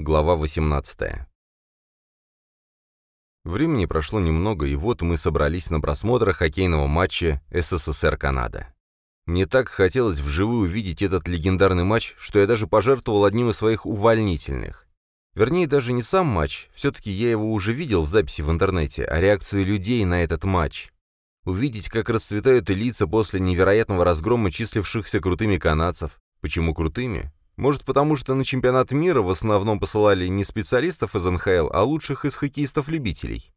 Глава 18. Времени прошло немного, и вот мы собрались на просмотр хоккейного матча СССР-Канада. Мне так хотелось вживую увидеть этот легендарный матч, что я даже пожертвовал одним из своих увольнительных. Вернее, даже не сам матч, все-таки я его уже видел в записи в интернете, а реакцию людей на этот матч. Увидеть, как расцветают лица после невероятного разгрома числившихся крутыми канадцев. Почему крутыми? Может, потому что на чемпионат мира в основном посылали не специалистов из НХЛ, а лучших из хоккеистов-любителей.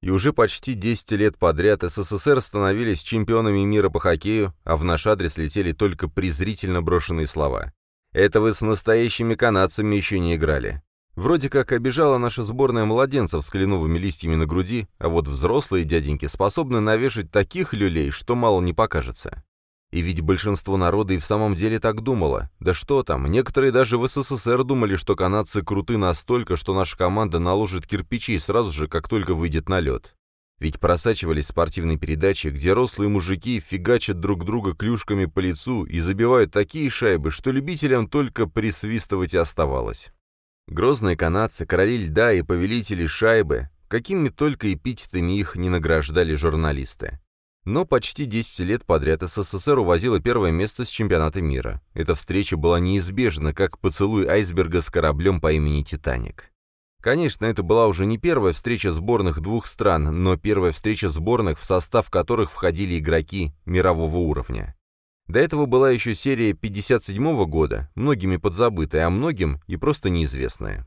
И уже почти 10 лет подряд СССР становились чемпионами мира по хоккею, а в наш адрес летели только презрительно брошенные слова. Это вы с настоящими канадцами еще не играли. Вроде как обижала наша сборная младенцев с кленовыми листьями на груди, а вот взрослые дяденьки способны навешать таких люлей, что мало не покажется. И ведь большинство народа и в самом деле так думало. Да что там, некоторые даже в СССР думали, что канадцы круты настолько, что наша команда наложит кирпичи сразу же, как только выйдет на лед. Ведь просачивались спортивные передачи, где рослые мужики фигачат друг друга клюшками по лицу и забивают такие шайбы, что любителям только присвистывать и оставалось. Грозные канадцы, короли льда и повелители шайбы, какими только эпитетами их не награждали журналисты. Но почти 10 лет подряд СССР увозила первое место с чемпионата мира. Эта встреча была неизбежна, как поцелуй айсберга с кораблем по имени «Титаник». Конечно, это была уже не первая встреча сборных двух стран, но первая встреча сборных, в состав которых входили игроки мирового уровня. До этого была еще серия 57 года, многими подзабытая, а многим и просто неизвестная.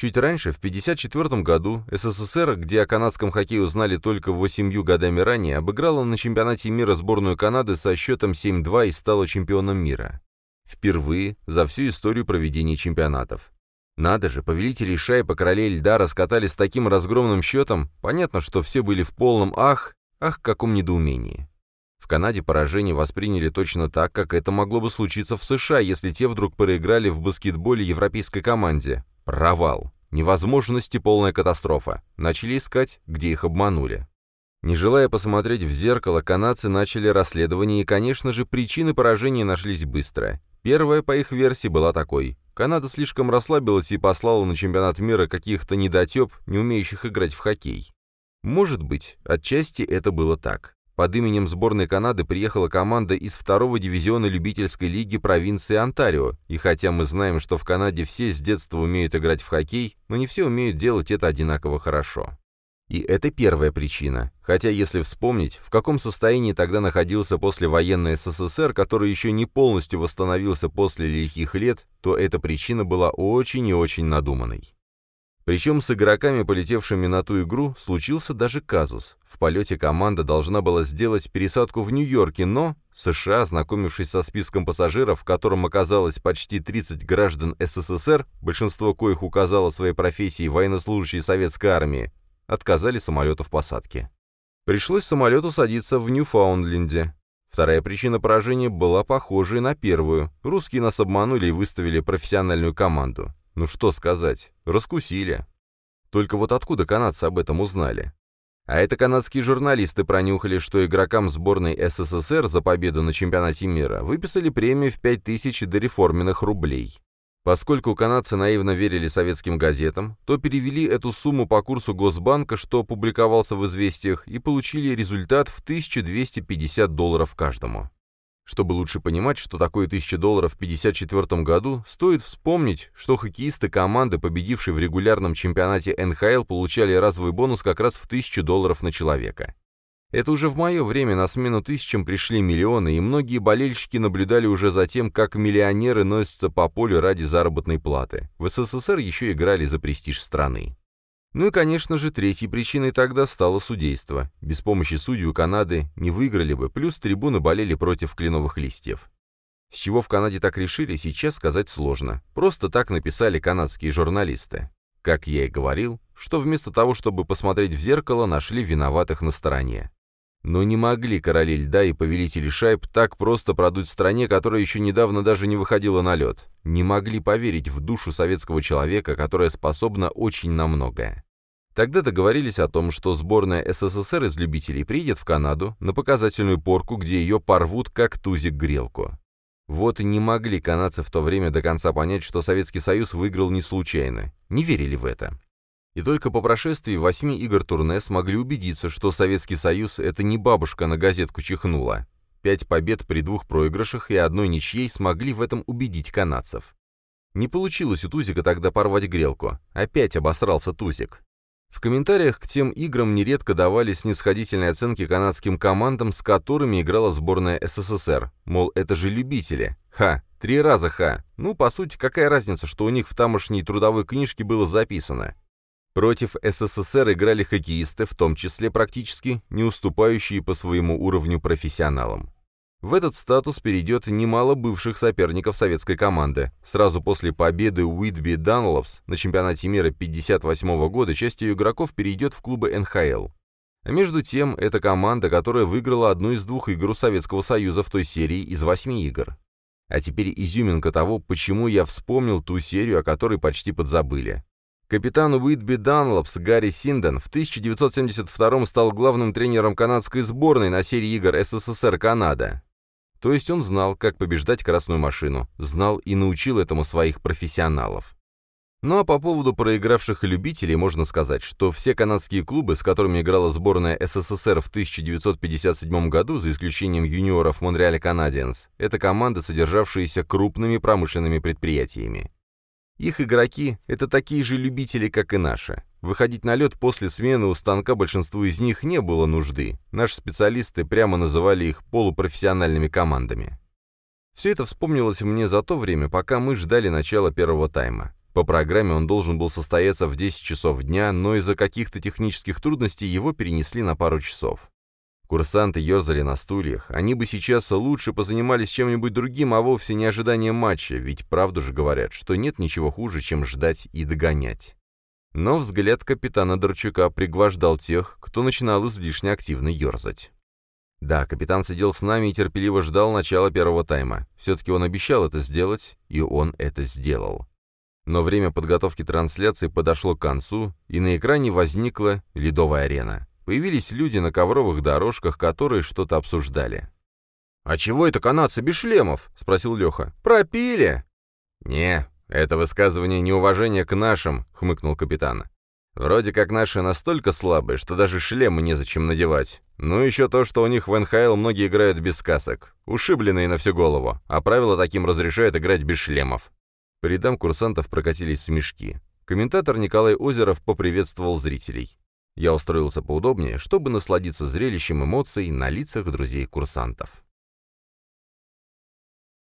Чуть раньше, в 1954 году, СССР, где о канадском хоккее узнали только восемью годами ранее, обыграла на чемпионате мира сборную Канады со счетом 7-2 и стала чемпионом мира. Впервые за всю историю проведения чемпионатов. Надо же, повелители шайб королей льда раскатали с таким разгромным счетом, понятно, что все были в полном ах, ах, каком недоумении. В Канаде поражение восприняли точно так, как это могло бы случиться в США, если те вдруг проиграли в баскетболе европейской команде, Провал. Невозможности полная катастрофа. Начали искать, где их обманули. Не желая посмотреть в зеркало, канадцы начали расследование, и, конечно же, причины поражения нашлись быстро. Первая, по их версии, была такой. Канада слишком расслабилась и послала на чемпионат мира каких-то недотеп, не умеющих играть в хоккей. Может быть, отчасти это было так. Под именем сборной Канады приехала команда из второго дивизиона любительской лиги провинции Онтарио, и хотя мы знаем, что в Канаде все с детства умеют играть в хоккей, но не все умеют делать это одинаково хорошо. И это первая причина. Хотя, если вспомнить, в каком состоянии тогда находился послевоенный СССР, который еще не полностью восстановился после лихих лет, то эта причина была очень и очень надуманной. Причем с игроками, полетевшими на ту игру, случился даже казус. В полете команда должна была сделать пересадку в Нью-Йорке, но США, ознакомившись со списком пассажиров, в котором оказалось почти 30 граждан СССР, большинство коих указало своей профессии военнослужащие советской армии, отказали самолету в посадке. Пришлось самолету садиться в Ньюфаундленде. Вторая причина поражения была похожей на первую. Русские нас обманули и выставили профессиональную команду. Ну что сказать, раскусили. Только вот откуда канадцы об этом узнали? А это канадские журналисты пронюхали, что игрокам сборной СССР за победу на чемпионате мира выписали премию в 5000 дореформенных рублей. Поскольку канадцы наивно верили советским газетам, то перевели эту сумму по курсу Госбанка, что публиковался в «Известиях», и получили результат в 1250 долларов каждому. Чтобы лучше понимать, что такое 1000 долларов в 1954 году, стоит вспомнить, что хоккеисты команды, победившие в регулярном чемпионате НХЛ, получали разовый бонус как раз в 1000 долларов на человека. Это уже в мое время на смену тысячам пришли миллионы, и многие болельщики наблюдали уже за тем, как миллионеры носятся по полю ради заработной платы. В СССР еще играли за престиж страны. Ну и, конечно же, третьей причиной тогда стало судейство. Без помощи судью Канады не выиграли бы, плюс трибуны болели против кленовых листьев. С чего в Канаде так решили, сейчас сказать сложно. Просто так написали канадские журналисты. Как я и говорил, что вместо того, чтобы посмотреть в зеркало, нашли виноватых на стороне. Но не могли короли льда и повелители шайб так просто продуть стране, которая еще недавно даже не выходила на лед. Не могли поверить в душу советского человека, которая способна очень на многое. Тогда договорились о том, что сборная СССР из любителей приедет в Канаду на показательную порку, где ее порвут как тузик грелку. Вот не могли канадцы в то время до конца понять, что Советский Союз выиграл не случайно. Не верили в это. И только по прошествии восьми игр турне смогли убедиться, что Советский Союз — это не бабушка на газетку чихнула. Пять побед при двух проигрышах и одной ничьей смогли в этом убедить канадцев. Не получилось у Тузика тогда порвать грелку. Опять обосрался Тузик. В комментариях к тем играм нередко давали снисходительные оценки канадским командам, с которыми играла сборная СССР. Мол, это же любители. Ха, три раза ха. Ну, по сути, какая разница, что у них в тамошней трудовой книжке было записано. Против СССР играли хоккеисты, в том числе практически не уступающие по своему уровню профессионалам. В этот статус перейдет немало бывших соперников советской команды. Сразу после победы Уитби Данлопс на чемпионате мира 1958 года часть ее игроков перейдет в клубы НХЛ. А между тем, это команда, которая выиграла одну из двух игр Советского Союза в той серии из восьми игр. А теперь изюминка того, почему я вспомнил ту серию, о которой почти подзабыли. Капитан Уитби Данлопс Гарри Синден в 1972 стал главным тренером канадской сборной на серии игр СССР-Канада. То есть он знал, как побеждать красную машину, знал и научил этому своих профессионалов. Ну а по поводу проигравших любителей можно сказать, что все канадские клубы, с которыми играла сборная СССР в 1957 году, за исключением юниоров Монреаля Канадиенс, это команды, содержавшиеся крупными промышленными предприятиями. Их игроки — это такие же любители, как и наши. Выходить на лед после смены у станка большинству из них не было нужды. Наши специалисты прямо называли их полупрофессиональными командами. Все это вспомнилось мне за то время, пока мы ждали начала первого тайма. По программе он должен был состояться в 10 часов дня, но из-за каких-то технических трудностей его перенесли на пару часов. Курсанты ерзали на стульях. Они бы сейчас лучше позанимались чем-нибудь другим, а вовсе не ожиданием матча, ведь правду же говорят, что нет ничего хуже, чем ждать и догонять. Но взгляд капитана Дорчука пригвождал тех, кто начинал излишне активно ерзать. Да, капитан сидел с нами и терпеливо ждал начала первого тайма. Все-таки он обещал это сделать, и он это сделал. Но время подготовки трансляции подошло к концу, и на экране возникла ледовая арена. Появились люди на ковровых дорожках, которые что-то обсуждали. «А чего это канадцы без шлемов?» — спросил Леха. «Пропили!» «Не, «Это высказывание неуважения к нашим», — хмыкнул капитан. «Вроде как наши настолько слабые, что даже шлемы незачем надевать. Ну еще то, что у них в НХЛ многие играют без касок, ушибленные на всю голову, а правила таким разрешают играть без шлемов». По рядам курсантов прокатились смешки. Комментатор Николай Озеров поприветствовал зрителей. Я устроился поудобнее, чтобы насладиться зрелищем эмоций на лицах друзей курсантов.